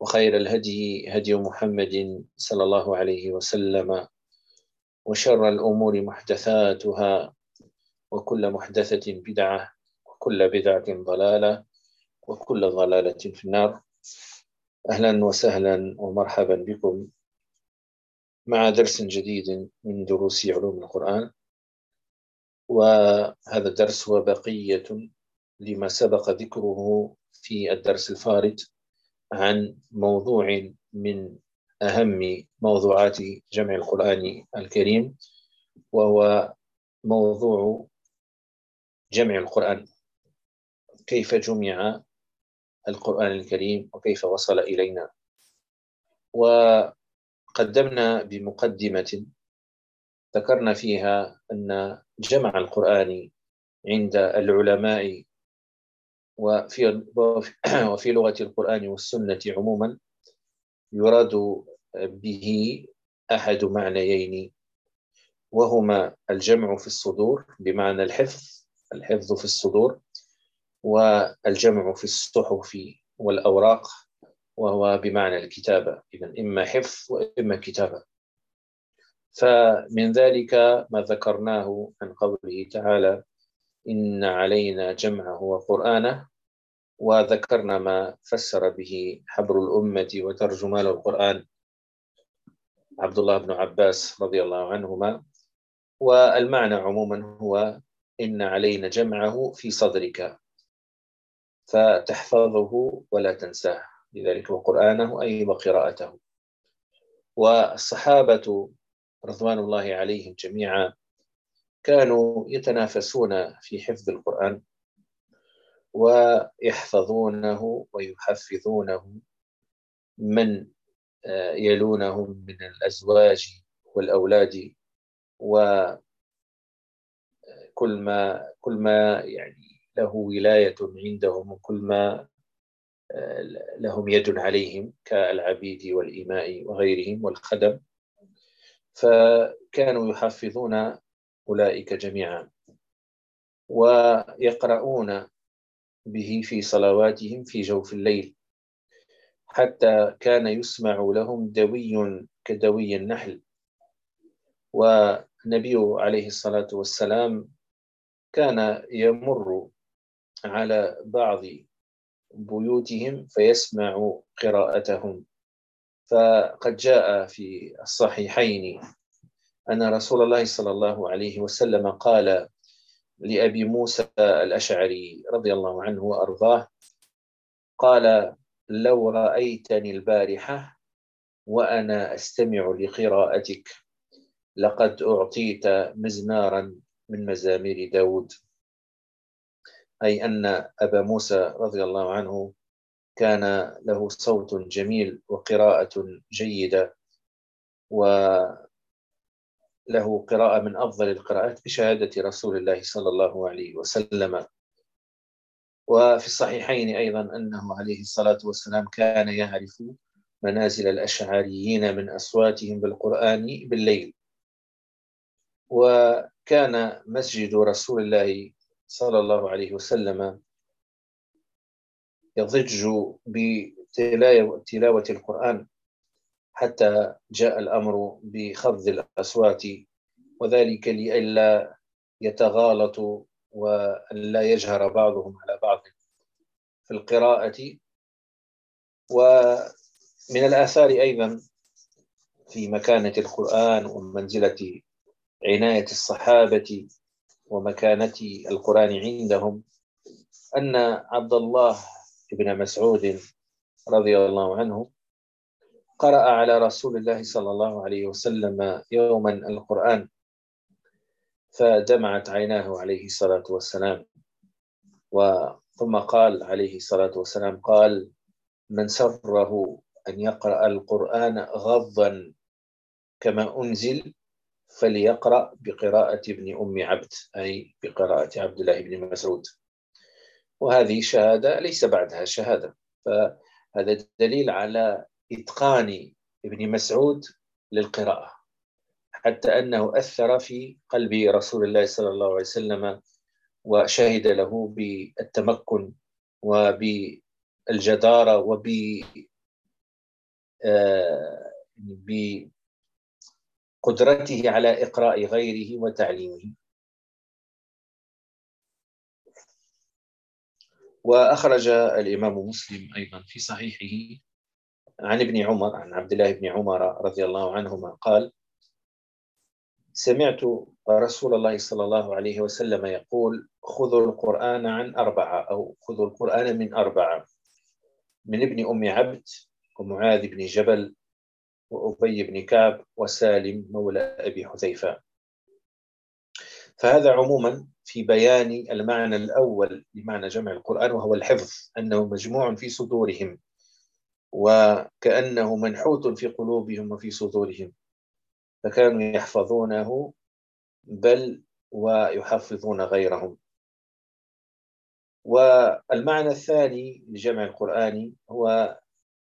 وخير الهدي هدي محمد صلى الله عليه وسلم وشر الأمور محدثاتها وكل محدثة بدعة وكل بدعة ضلالة وكل ضلالة في النار. أهلا وسهلا ومرحبا بكم مع درس جديد من دروس علوم القرآن. وهذا الدرس هو بقية لما سبق ذكره في الدرس الفارط عن موضوع من أهم موضوعات جمع القرآن الكريم وهو موضوع جمع القرآن. كيف جمع القرآن الكريم وكيف وصل إلينا؟ وقدمنا بمقدمة ذكرنا فيها أن جمع القرآن عند العلماء وفي وفي لغة القرآن والسنة عموما يراد به أحد معنيين وهما الجمع في الصدور بمعنى الحفظ الحفظ في الصدور والجمع في الصحف والأوراق وهو بمعنى الكتابة. إذا إما حفظ وإما كتابة. فمن ذلك ما ذكرناه عن قوله تعالى إن علينا جمعه وقرآنه وذكرنا ما فسر به حبر الأمة وترجمان القرآن عبد الله بن عباس رضي الله عنهما والمعنى عموما هو إن علينا جمعه في صدرك فتحفظه ولا تنساه. لذلك وقرآنه أي وقراءته. والصحابة رضوان الله عليهم جميعا كانوا يتنافسون في حفظ القرآن ويحفظونه ويحفظونه من آه، يلونهم من الأزواج والأولاد وكل آه، ما كل ما يعني له ولاية عندهم وكل ما آه، لهم يد عليهم كالعبيد والإماء وغيرهم والخدم. فكانوا يحفظون أولئك جميعا. ويقرؤون به في صلواتهم في جوف الليل. حتى كان يسمع لهم دوي كدوي النحل. والنبي عليه الصلاة والسلام كان يمر على بعض بيوتهم فيسمع قراءتهم. فقد جاء في الصحيحين أن رسول الله صلى الله عليه وسلم قال لأبي موسى الأشعري رضي الله عنه وأرضاه قال لو رأيتني البارحة وأنا أستمع لقراءتك لقد أعطيت مزمارا من مزامير داود. أي أن أبا موسى رضي الله عنه كان له صوت جميل وقراءة جيدة و له قراءة من أفضل القراءات بشهادة رسول الله صلى الله عليه وسلم. وفي الصحيحين أيضا أنه عليه الصلاة والسلام كان يعرف منازل الأشعريين من أصواتهم بالقرآن بالليل. وكان مسجد رسول الله صلى الله عليه وسلم يضج بتلاوة القرآن. حتى جاء الأمر بخفض الأصوات وذلك لئلا يتغالط ولا يجهر بعضهم على بعض في القراءة. ومن الآثار أيضا في مكانة القرآن ومنزلة عناية الصحابة ومكانة القرآن عندهم أن عبد الله بن مسعود رضي الله عنه قرأ على رسول الله صلى الله عليه وسلم يوما القرآن فدمعت عيناه عليه الصلاة والسلام. ثم قال عليه الصلاة والسلام قال من سره أن يقرأ القرآن غضا كما أنزل فليقرأ بقراءة ابن أم عبد أي بقراءة عبد الله بن مسعود. وهذه شهادة ليس بعدها شهادة. فهذا دليل على إتقان ابن مسعود للقراءة حتى أنه أثر في قلب رسول الله صلى الله عليه وسلم وشهد له بالتمكن وبالجدارة وب آه، بقدرته على إقراء غيره وتعليمه. وأخرج الإمام مسلم أيضا في صحيحه عن ابن عمر عن عبد الله بن عمر رضي الله عنهما قال سمعت رسول الله صلى الله عليه وسلم يقول خذوا القرآن عن أربعة أو خذوا القرآن من أربعة. من ابن أم عبد ومعاذ بن جبل وأبي بن كعب وسالم مولى أبي حذيفة. فهذا عموما في بيان المعنى الأول لمعنى جمع القرآن وهو الحفظ أنه مجموع في صدورهم. وكأنه منحوت في قلوبهم وفي صدورهم فكانوا يحفظونه بل ويحفظون غيرهم. والمعنى الثاني لجمع القرآن هو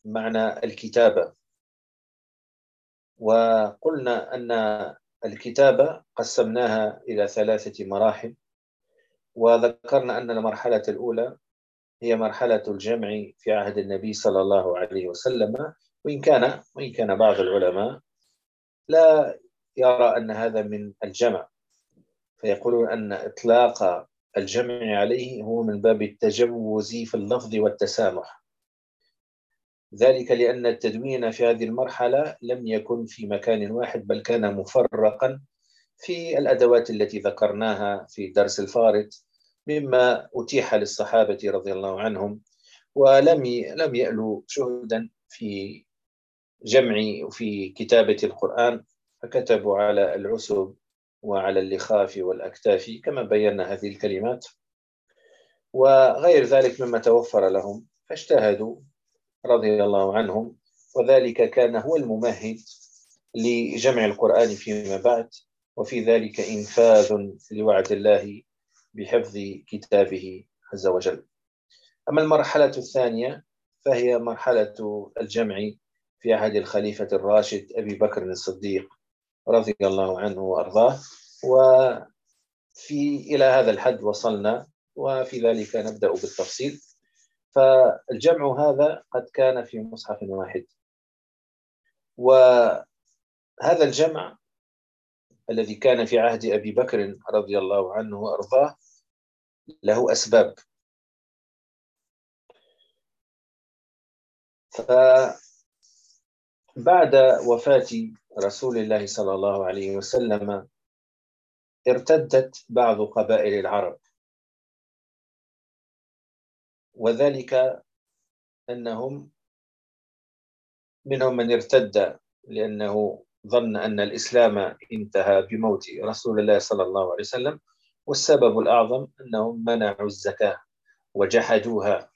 معنى الكتابة. وقلنا أن الكتابة قسمناها إلى ثلاثة مراحل وذكرنا أن المرحلة الأولى هي مرحلة الجمع في عهد النبي صلى الله عليه وسلم وإن كان وإن كان بعض العلماء لا يرى أن هذا من الجمع. فيقولون أن إطلاق الجمع عليه هو من باب التجوز في اللفظ والتسامح. ذلك لأن التدوين في هذه المرحلة لم يكن في مكان واحد بل كان مفرقا في الأدوات التي ذكرناها في درس الفارط مما أتيح للصحابة رضي الله عنهم ولم لم يألوا شهدا في جمع في كتابة القرآن فكتبوا على العسب وعلى اللخاف والأكتاف كما بينا هذه الكلمات. وغير ذلك مما توفر لهم فاجتهدوا رضي الله عنهم وذلك كان هو الممهد لجمع القرآن فيما بعد وفي ذلك إنفاذ لوعد الله بحفظ كتابه عز وجل. أما المرحلة الثانية فهي مرحلة الجمع في عهد الخليفة الراشد أبي بكر الصديق رضي الله عنه وأرضاه. وفي إلى هذا الحد وصلنا وفي ذلك نبدأ بالتفصيل. فالجمع هذا قد كان في مصحف واحد. وهذا الجمع الذي كان في عهد أبي بكر رضي الله عنه وأرضاه له أسباب. فبعد وفاة رسول الله صلى الله عليه وسلم ارتدت بعض قبائل العرب. وذلك أنهم منهم من ارتد لأنه ظن أن الإسلام انتهى بموت رسول الله صلى الله عليه وسلم. والسبب الأعظم أنهم منعوا الزكاة وجحدوها.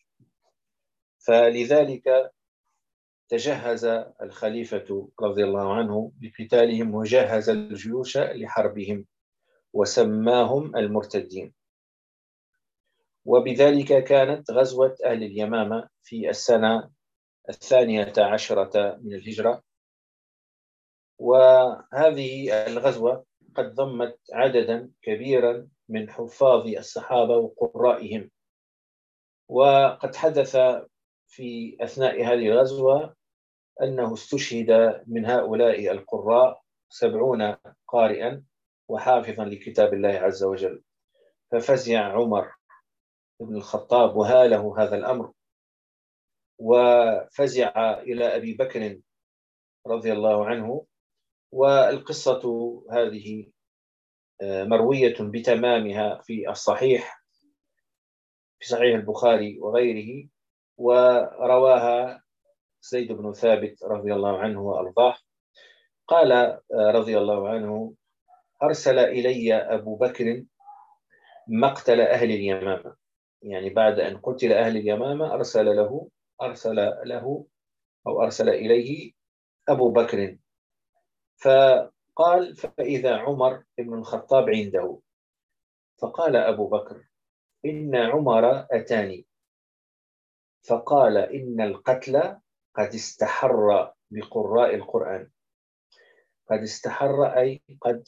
فلذلك تجهز الخليفة رضي الله عنه لقتالهم وجهز الجيوش لحربهم وسماهم المرتدين. وبذلك كانت غزوة أهل اليمامة في السنة الثانية عشرة من الهجرة. وهذه الغزوة قد ضمت عددا كبيرا من حفاظ الصحابة وقرائهم. وقد حدث في أثناء هذه الغزوة أنه استشهد من هؤلاء القراء سبعون قارئا وحافظا لكتاب الله عز وجل. ففزع عمر بن الخطاب وهاله هذا الأمر. وفزع إلى أبي بكر رضي الله عنه. والقصة هذه آه، مروية بتمامها في الصحيح في صحيح البخاري وغيره ورواها زيد بن ثابت رضي الله عنه وأرضاه. قال آه، رضي الله عنه أرسل إلي أبو بكر مقتل أهل اليمامة. يعني بعد أن قتل أهل اليمامة أرسل له أرسل له أو أرسل إليه أبو بكر. ف قال فإذا عمر بن الخطاب عنده. فقال أبو بكر إن عمر أتاني. فقال إن القتل قد استحر بقراء القرآن. قد استحر أي قد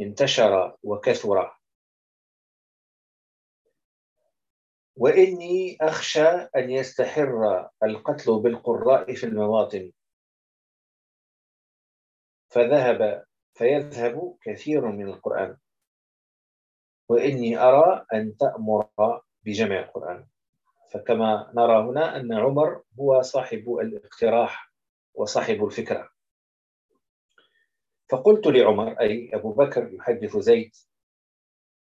انتشر وكثر. وإني أخشى أن يستحر القتل بالقراء في المواطن. فذهب فيذهب كثير من القرآن. وإني أرى أن تأمر بجمع القرآن. فكما نرى هنا أن عمر هو صاحب الاقتراح وصاحب الفكرة. فقلت لعمر أي أبو بكر يحدث زيد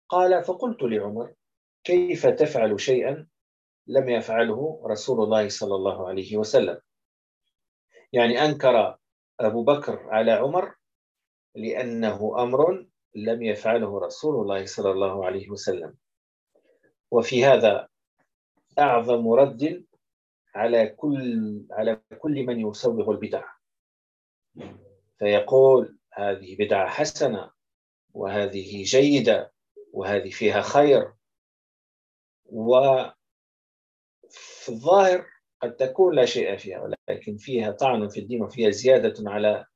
قال فقلت لعمر كيف تفعل شيئا لم يفعله رسول الله صلى الله عليه وسلم؟ يعني أنكر أبو بكر على عمر لأنه أمر لم يفعله رسول الله صلى الله عليه وسلم. وفي هذا أعظم رد على كل على كل من يسوغ البدع. فيقول هذه بدعة حسنة وهذه جيدة وهذه فيها خير. وفي الظاهر قد تكون لا شيء فيها ولكن فيها طعن في الدين وفيها زيادة على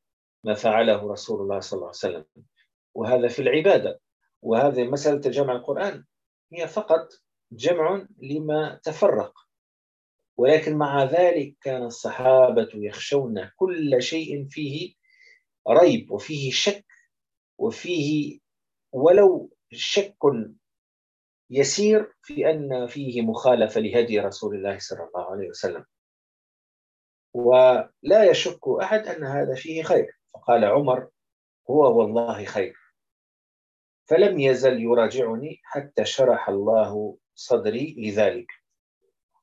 ما فعله رسول الله صلى الله عليه وسلم. وهذا في العبادة. وهذه مسألة جمع القرآن. هي فقط جمع لما تفرق. ولكن مع ذلك كان الصحابة يخشون كل شيء فيه ريب وفيه شك وفيه ولو شك يسير في أن فيه مخالفة لهدي رسول الله صلى الله عليه وسلم. ولا يشك أحد أن هذا فيه خير. فقال عمر هو والله خير. فلم يزل يراجعني حتى شرح الله صدري لذلك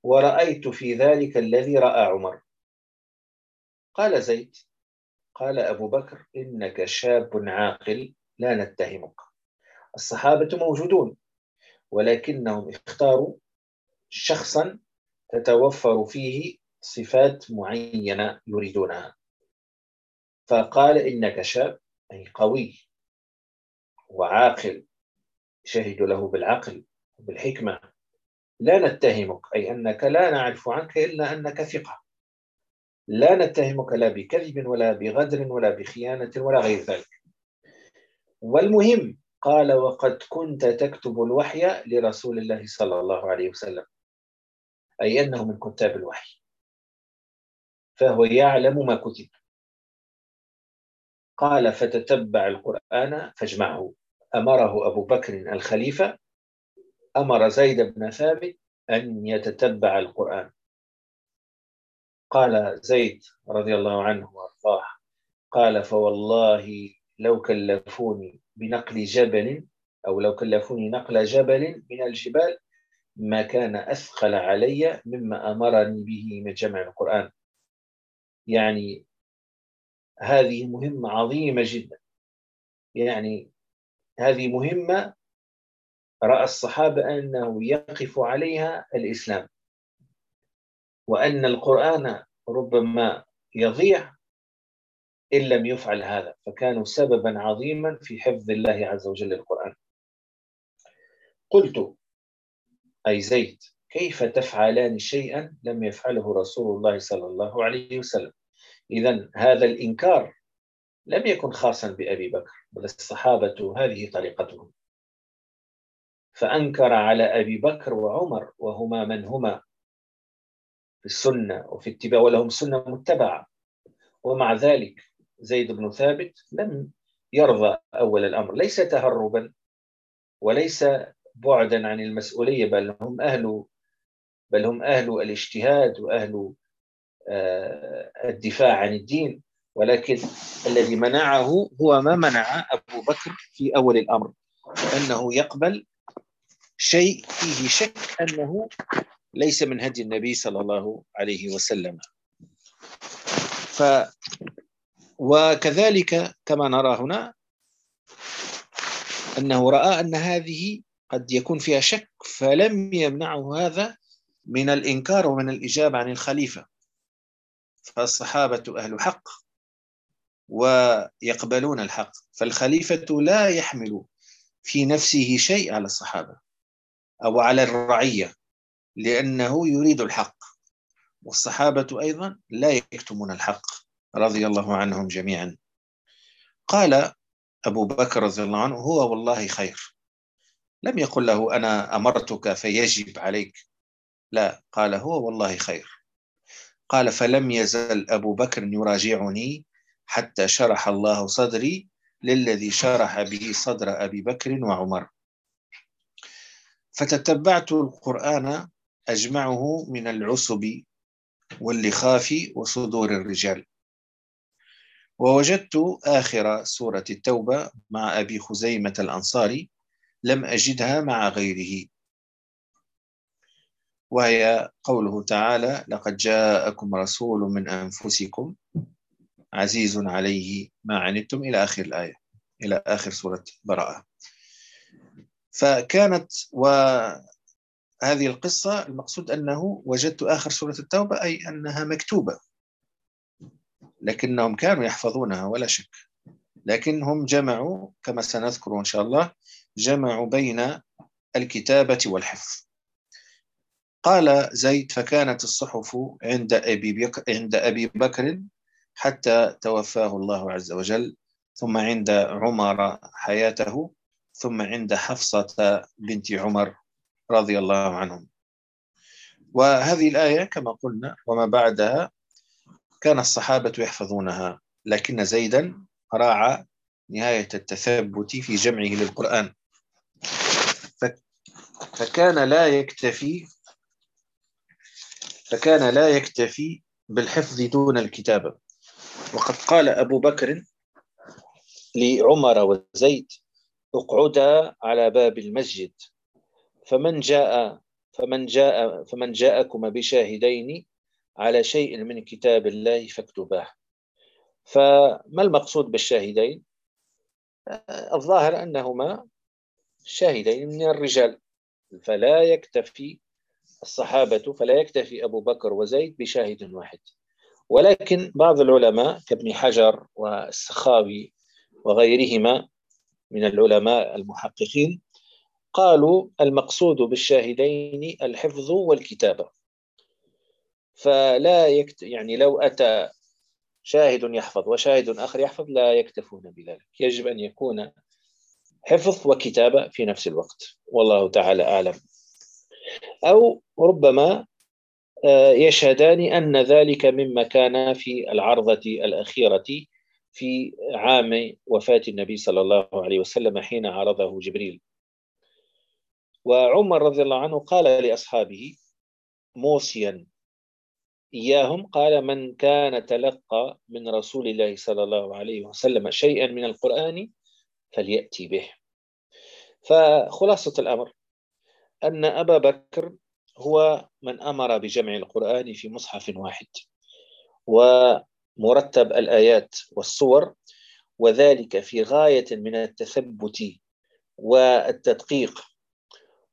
ورأيت في ذلك الذي رأى عمر. قال زيد قال أبو بكر إنك شاب عاقل لا نتهمك. الصحابة موجودون ولكنهم اختاروا شخصا تتوفر فيه صفات معينة يريدونها. فقال إنك شاب أي قوي وعاقل شهد له بالعقل وبالحكمة. لا نتهمك أي أنك لا نعرف عنك إلا أنك ثقة. لا نتهمك لا بكذب ولا بغدر ولا بخيانة ولا غير ذلك. والمهم قال وقد كنت تكتب الوحي لرسول الله صلى الله عليه وسلم أي أنه من كتاب الوحي فهو يعلم ما كتب. قال فتتبع القرآن فاجمعه. أمره أبو بكر الخليفة أمر زيد بن ثابت أن يتتبع القرآن. قال زيد رضي الله عنه وأرضاه قال فوالله لو كلفوني بنقل جبل أو لو كلفوني نقل جبل من الجبال ما كان أثقل علي مما أمرني به من جمع القرآن. يعني هذه مهمة عظيمة جدا. يعني هذه مهمة رأى الصحابة أنه يقف عليها الإسلام وأن القرآن ربما يضيع إن لم يفعل هذا فكانوا سببا عظيما في حفظ الله عز وجل القرآن. قلت أي زيد كيف تفعلان شيئا لم يفعله رسول الله صلى الله عليه وسلم؟ إذا هذا الإنكار لم يكن خاصا بأبي بكر بل الصحابة هذه طريقتهم. فأنكر على أبي بكر وعمر وهما من هما في السنة وفي اتباع ولهم سنة متبعة. ومع ذلك زيد بن ثابت لم يرضى أول الأمر. ليس تهربا وليس بعدا عن المسؤولية بل هم أهل بل هم أهل الاجتهاد وأهل آه، الدفاع عن الدين ولكن الذي منعه هو ما منع أبو بكر في أول الأمر أنه يقبل شيء فيه شك أنه ليس من هدي النبي صلى الله عليه وسلم. ف وكذلك كما نرى هنا أنه رأى أن هذه قد يكون فيها شك فلم يمنعه هذا من الإنكار ومن الإجابة عن الخليفة. فالصحابة أهل حق ويقبلون الحق فالخليفة لا يحمل في نفسه شيء على الصحابة أو على الرعية لأنه يريد الحق. والصحابة أيضا لا يكتمون الحق رضي الله عنهم جميعا. قال أبو بكر رضي الله عنه هو والله خير. لم يقل له أنا أمرتك فيجب عليك. لا قال هو والله خير. قال فلم يزل أبو بكر يراجعني حتى شرح الله صدري للذي شرح به صدر أبي بكر وعمر. فتتبعت القرآن أجمعه من العصب واللخاف وصدور الرجال. ووجدت آخر سورة التوبة مع أبي خزيمة الأنصاري لم أجدها مع غيره. وهي قوله تعالى لقد جاءكم رسول من أنفسكم عزيز عليه ما عنتم إلى آخر الآية إلى آخر سورة براءة. فكانت وهذه القصة المقصود أنه وجدت آخر سورة التوبة أي أنها مكتوبة. لكنهم كانوا يحفظونها ولا شك. لكنهم جمعوا كما سنذكر إن شاء الله جمعوا بين الكتابة والحفظ. قال زيد فكانت الصحف عند أبي بكر, عند أبي بكر حتى توفاه الله عز وجل ثم عند عمر حياته ثم عند حفصة بنت عمر رضي الله عنهم. وهذه الآية كما قلنا وما بعدها كان الصحابة يحفظونها لكن زيدا راعى نهاية التثبت في جمعه للقرآن. فكان لا يكتفي فكان لا يكتفي بالحفظ دون الكتابة. وقد قال أبو بكر لعمر وزيد اقعدا على باب المسجد. فمن جاء فمن جاء فمن جاءكما بشاهدين على شيء من كتاب الله فاكتباه. فما المقصود بالشاهدين؟ الظاهر أنهما شاهدين من الرجال فلا يكتفي الصحابة فلا يكتفي أبو بكر وزيد بشاهد واحد. ولكن بعض العلماء كابن حجر والسخاوي وغيرهما من العلماء المحققين قالوا المقصود بالشاهدين الحفظ والكتابة. فلا يكت... يعني لو أتى شاهد يحفظ وشاهد آخر يحفظ لا يكتفون بذلك. يجب أن يكون حفظ وكتابة في نفس الوقت. والله تعالى أعلم. أو ربما آه، يشهدان أن ذلك مما كان في العرضة الأخيرة في عام وفاة النبي صلى الله عليه وسلم حين عرضه جبريل. وعمر رضي الله عنه قال لأصحابه موصيا إياهم؟ قال من كان تلقى من رسول الله صلى الله عليه وسلم شيئا من القرآن فليأتي به. فخلاصة الأمر أن أبا بكر هو من أمر بجمع القرآن في مصحف واحد ومرتب الآيات والصور وذلك في غاية من التثبت والتدقيق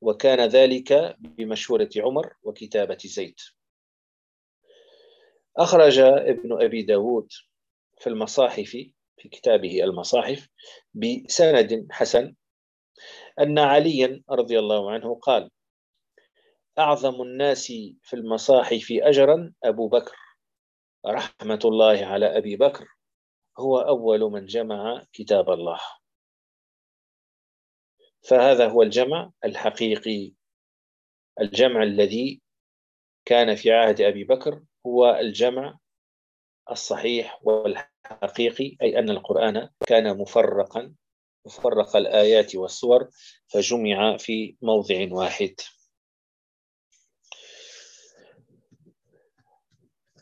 وكان ذلك بمشورة عمر وكتابة زيد. أخرج ابن أبي داود في المصاحف في كتابه المصاحف بسند حسن أن عليا رضي الله عنه قال أعظم الناس في المصاحف أجرا أبو بكر. رحمة الله على أبي بكر هو أول من جمع كتاب الله. فهذا هو الجمع الحقيقي. الجمع الذي كان في عهد أبي بكر هو الجمع الصحيح والحقيقي أي أن القرآن كان مفرقا وفرق الآيات والسور فجمع في موضع واحد.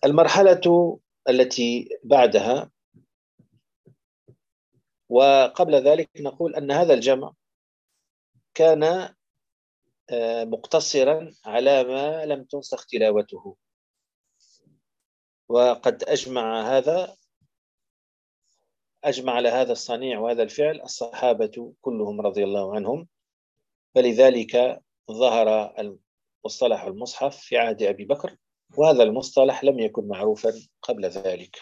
المرحلة التي بعدها وقبل ذلك نقول أن هذا الجمع كان آه، مقتصرا على ما لم تنسخ تلاوته. وقد أجمع هذا أجمع على هذا الصنيع وهذا الفعل الصحابة كلهم رضي الله عنهم فلذلك ظهر مصطلح المصحف في عهد أبي بكر وهذا المصطلح لم يكن معروفا قبل ذلك.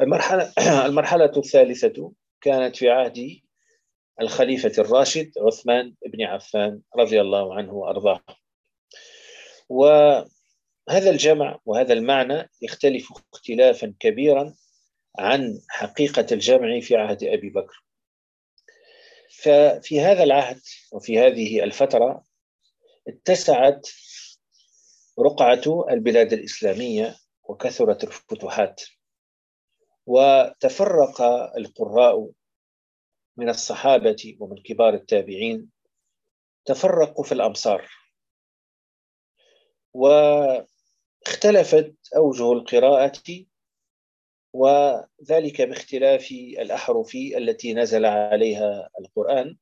المرحلة, المرحلة الثالثة كانت في عهد الخليفة الراشد عثمان بن عفان رضي الله عنه وأرضاه. وهذا الجمع وهذا المعنى يختلف اختلافا كبيرا عن حقيقة الجمع في عهد أبي بكر. ففي هذا العهد وفي هذه الفترة اتسعت رقعة البلاد الإسلامية وكثرت الفتوحات وتفرق القراء من الصحابة ومن كبار التابعين تفرقوا في الأمصار. واختلفت أوجه القراءة وذلك باختلاف الأحرف التي نزل عليها القرآن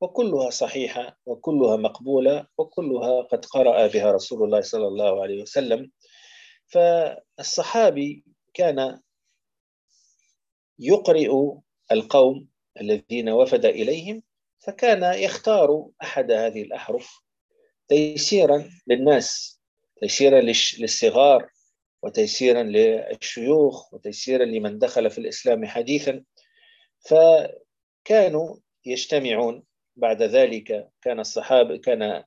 وكلها صحيحة وكلها مقبولة وكلها قد قرأ بها رسول الله صلى الله عليه وسلم. فالصحابي كان يقرئ القوم الذين وفد إليهم فكان يختار أحد هذه الأحرف تيسيرا للناس تيسيرا للصغار وتيسيرا للشيوخ وتيسيرا لمن دخل في الإسلام حديثا. فكانوا يجتمعون. بعد ذلك كان الصحابة كان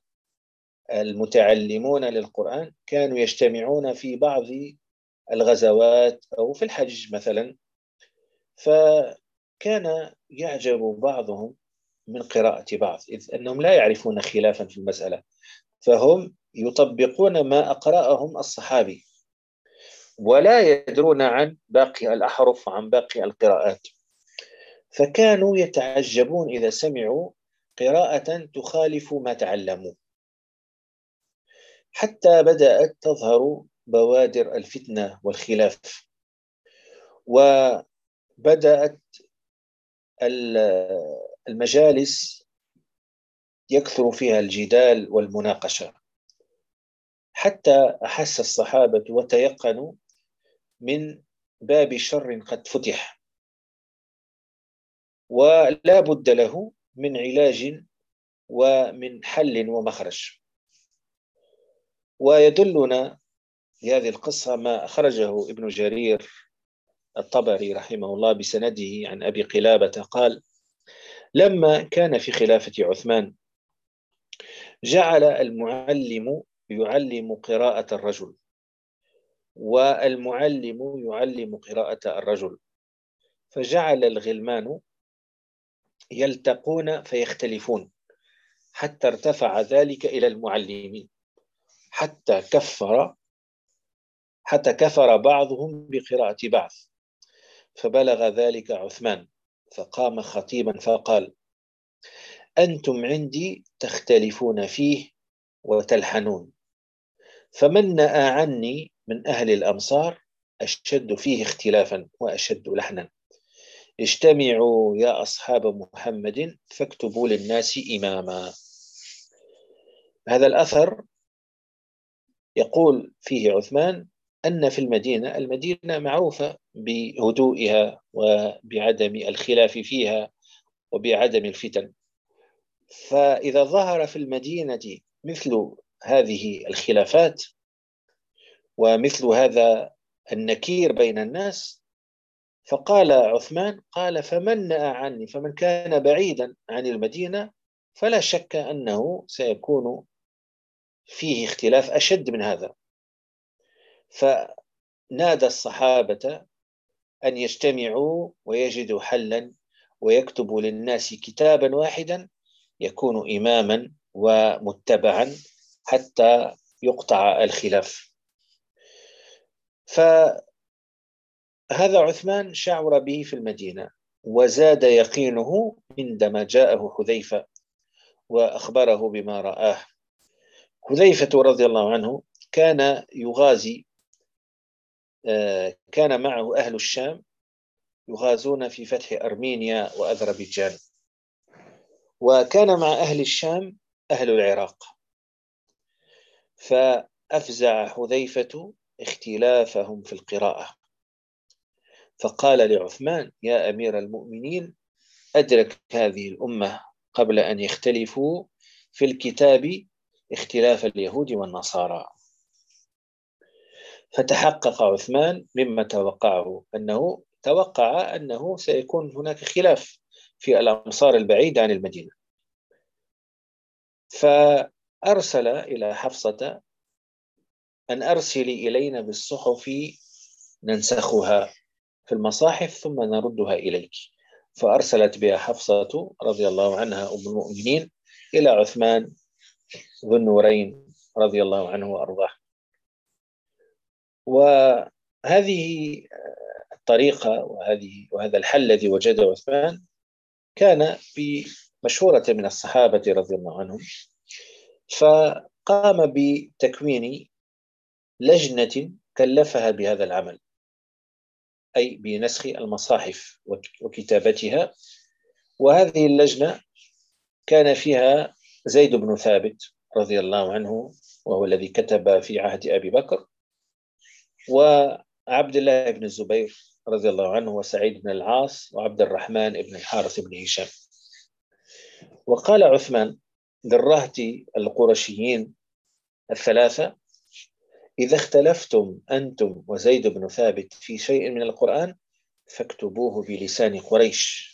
المتعلمون للقرآن كانوا يجتمعون في بعض الغزوات أو في الحج مثلا. فكان يعجب بعضهم من قراءة بعض إذ أنهم لا يعرفون خلافا في المسألة. فهم يطبقون ما أقرأهم الصحابي. ولا يدرون عن باقي الأحرف عن باقي القراءات. فكانوا يتعجبون إذا سمعوا قراءة تخالف ما تعلموا. حتى بدأت تظهر بوادر الفتنة والخلاف. وبدأت المجالس يكثر فيها الجدال والمناقشة. حتى أحس الصحابة وتيقنوا من باب شر قد فتح. ولا بد له من علاج ومن حل ومخرج. ويدلنا في هذه القصة ما أخرجه ابن جرير الطبري رحمه الله بسنده عن أبي قلابة قال لما كان في خلافة عثمان جعل المعلم يعلم قراءة الرجل. والمعلم يعلم قراءة الرجل. فجعل الغلمان يلتقون فيختلفون حتى ارتفع ذلك إلى المعلمين. حتى كفر حتى كفر بعضهم بقراءة بعض. فبلغ ذلك عثمان فقام خطيبا فقال أنتم عندي تختلفون فيه وتلحنون. فمن نأى عني من أهل الأمصار أشد فيه اختلافا وأشد لحنا. اجتمعوا يا أصحاب محمد فاكتبوا للناس إماما. هذا الأثر يقول فيه عثمان أن في المدينة المدينة معروفة بهدوئها وبعدم الخلاف فيها وبعدم الفتن. فإذا ظهر في المدينة مثل هذه الخلافات ومثل هذا النكير بين الناس فقال عثمان قال فمن نأى عني فمن كان بعيدا عن المدينة فلا شك أنه سيكون فيه اختلاف أشد من هذا. فنادى الصحابة أن يجتمعوا ويجدوا حلا ويكتبوا للناس كتابا واحدا يكون إماما ومتبعا حتى يقطع الخلاف. فهذا عثمان شعر به في المدينة وزاد يقينه عندما جاءه حذيفة وأخبره بما رآه. حذيفة رضي الله عنه كان يغازي آه، كان معه أهل الشام يغازون في فتح أرمينيا وأذربيجان. وكان مع أهل الشام أهل العراق. فأفزع حذيفة اختلافهم في القراءة. فقال لعثمان يا أمير المؤمنين أدرك هذه الأمة قبل أن يختلفوا في الكتاب اختلاف اليهود والنصارى. فتحقق عثمان مما توقعه أنه توقع أنه سيكون هناك خلاف في الأمصار البعيدة عن المدينة. فأرسل إلى حفصة أن أرسلي إلينا بالصحف ننسخها في المصاحف ثم نردها إليك. فأرسلت بها حفصة رضي الله عنها أم المؤمنين إلى عثمان ذو النورين رضي الله عنه وأرضاه. وهذه الطريقة وهذه وهذا الحل الذي وجده عثمان كان بمشورة من الصحابة رضي الله عنهم. فقام بتكوين لجنة كلفها بهذا العمل أي بنسخ المصاحف وكتابتها. وهذه اللجنة كان فيها زيد بن ثابت رضي الله عنه وهو الذي كتب في عهد أبي بكر وعبد الله بن الزبير رضي الله عنه وسعيد بن العاص وعبد الرحمن بن الحارث بن هشام. وقال عثمان للرهط القرشيين الثلاثة إذا اختلفتم أنتم وزيد بن ثابت في شيء من القرآن فاكتبوه بلسان قريش.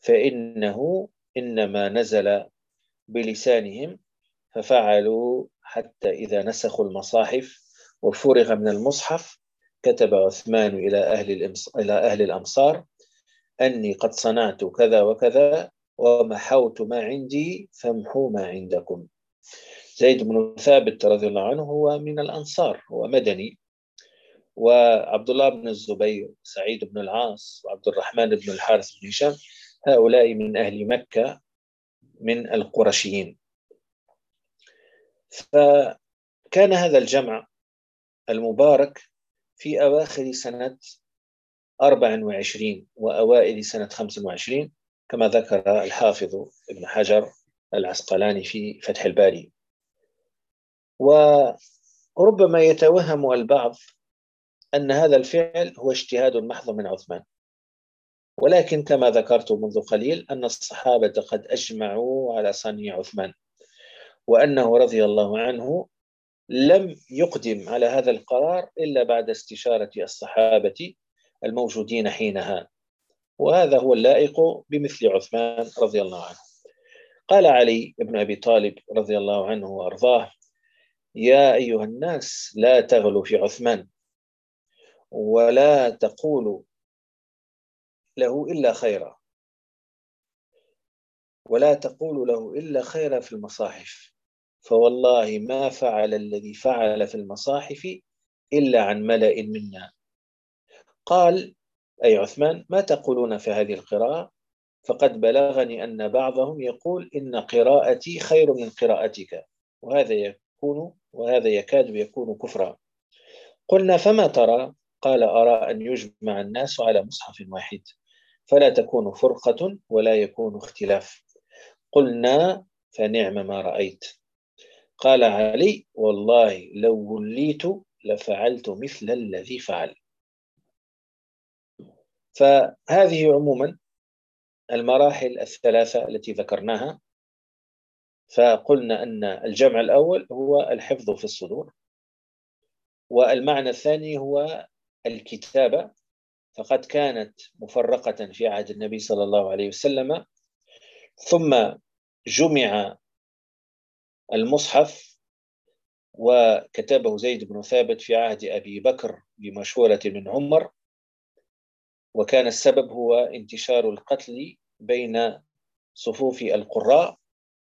فإنه إنما نزل بلسانهم ففعلوا حتى إذا نسخوا المصاحف وفرغ من المصحف كتب عثمان إلى أهل, إلى أهل الأمصار أني قد صنعت كذا وكذا ومحوت ما عندي فامحوا ما عندكم. زيد بن ثابت رضي الله عنه هو من الأنصار هو مدني. وعبد الله بن الزبير سعيد بن العاص وعبد الرحمن بن الحارث بن هشام هؤلاء من أهل مكة من القرشيين. فكان هذا الجمع المبارك في أواخر سنة 24 وأوائل سنة 25 كما ذكر الحافظ ابن حجر العسقلاني في فتح الباري. وربما يتوهم البعض أن هذا الفعل هو اجتهاد محض من عثمان. ولكن كما ذكرت منذ قليل أن الصحابة قد أجمعوا على صنيع عثمان وأنه رضي الله عنه لم يقدم على هذا القرار إلا بعد استشارة الصحابة الموجودين حينها. وهذا هو اللائق بمثل عثمان رضي الله عنه. قال علي بن أبي طالب رضي الله عنه وأرضاه يا أيها الناس لا تغلوا في عثمان ولا تقولوا له إلا خيرا ولا تقولوا له إلا خيرا في المصاحف. فوالله ما فعل الذي فعل في المصاحف إلا عن ملأ منا. قال أي عثمان ما تقولون في هذه القراءة؟ فقد بلغني أن بعضهم يقول إن قراءتي خير من قراءتك. وهذا يكون وهذا يكاد يكون كفرا. قلنا فما ترى؟ قال أرى أن يجمع الناس على مصحف واحد. فلا تكون فرقة ولا يكون اختلاف. قلنا فنعم ما رأيت. قال علي والله لو وليت لفعلت مثل الذي فعل. فهذه عموما المراحل الثلاثة التي ذكرناها. فقلنا أن الجمع الأول هو الحفظ في الصدور والمعنى الثاني هو الكتابة. فقد كانت مفرقة في عهد النبي صلى الله عليه وسلم ثم جمع المصحف وكتبه زيد بن ثابت في عهد أبي بكر بمشورة من عمر. وكان السبب هو انتشار القتل بين صفوف القراء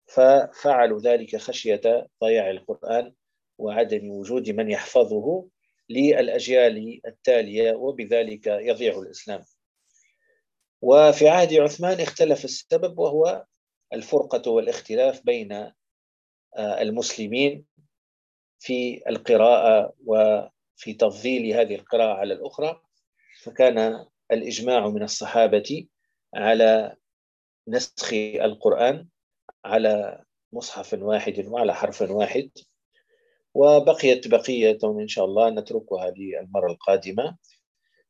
ففعلوا ذلك خشية ضياع القرآن وعدم وجود من يحفظه للأجيال التالية وبذلك يضيع الإسلام. وفي عهد عثمان اختلف السبب وهو الفرقة والاختلاف بين آه، المسلمين في القراءة وفي تفضيل هذه القراءة على الأخرى فكان الإجماع من الصحابة على نسخ القرآن على مصحف واحد وعلى حرف واحد وبقيت بقية إن شاء الله نتركها للمرة القادمة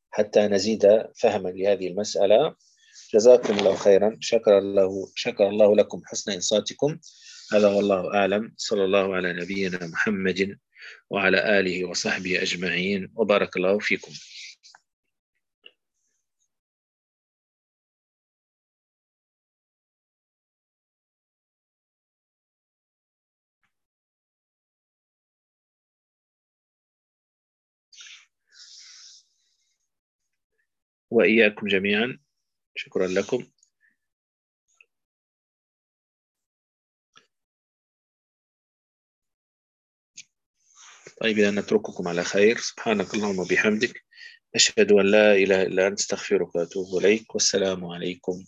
حتى نزيد فهما لهذه المسألة. جزاكم الله خيرا. شكر الله شكر الله لكم حسن إنصاتكم. هذا والله أعلم. صلى الله على نبينا محمد وعلى آله وصحبه أجمعين. وبارك الله فيكم. وإياكم جميعا. شكرا لكم. طيب إذا نترككم على خير. سبحانك اللهم وبحمدك. أشهد أن لا إله إلا أنت أستغفرك وأتوب إليك. والسلام عليكم.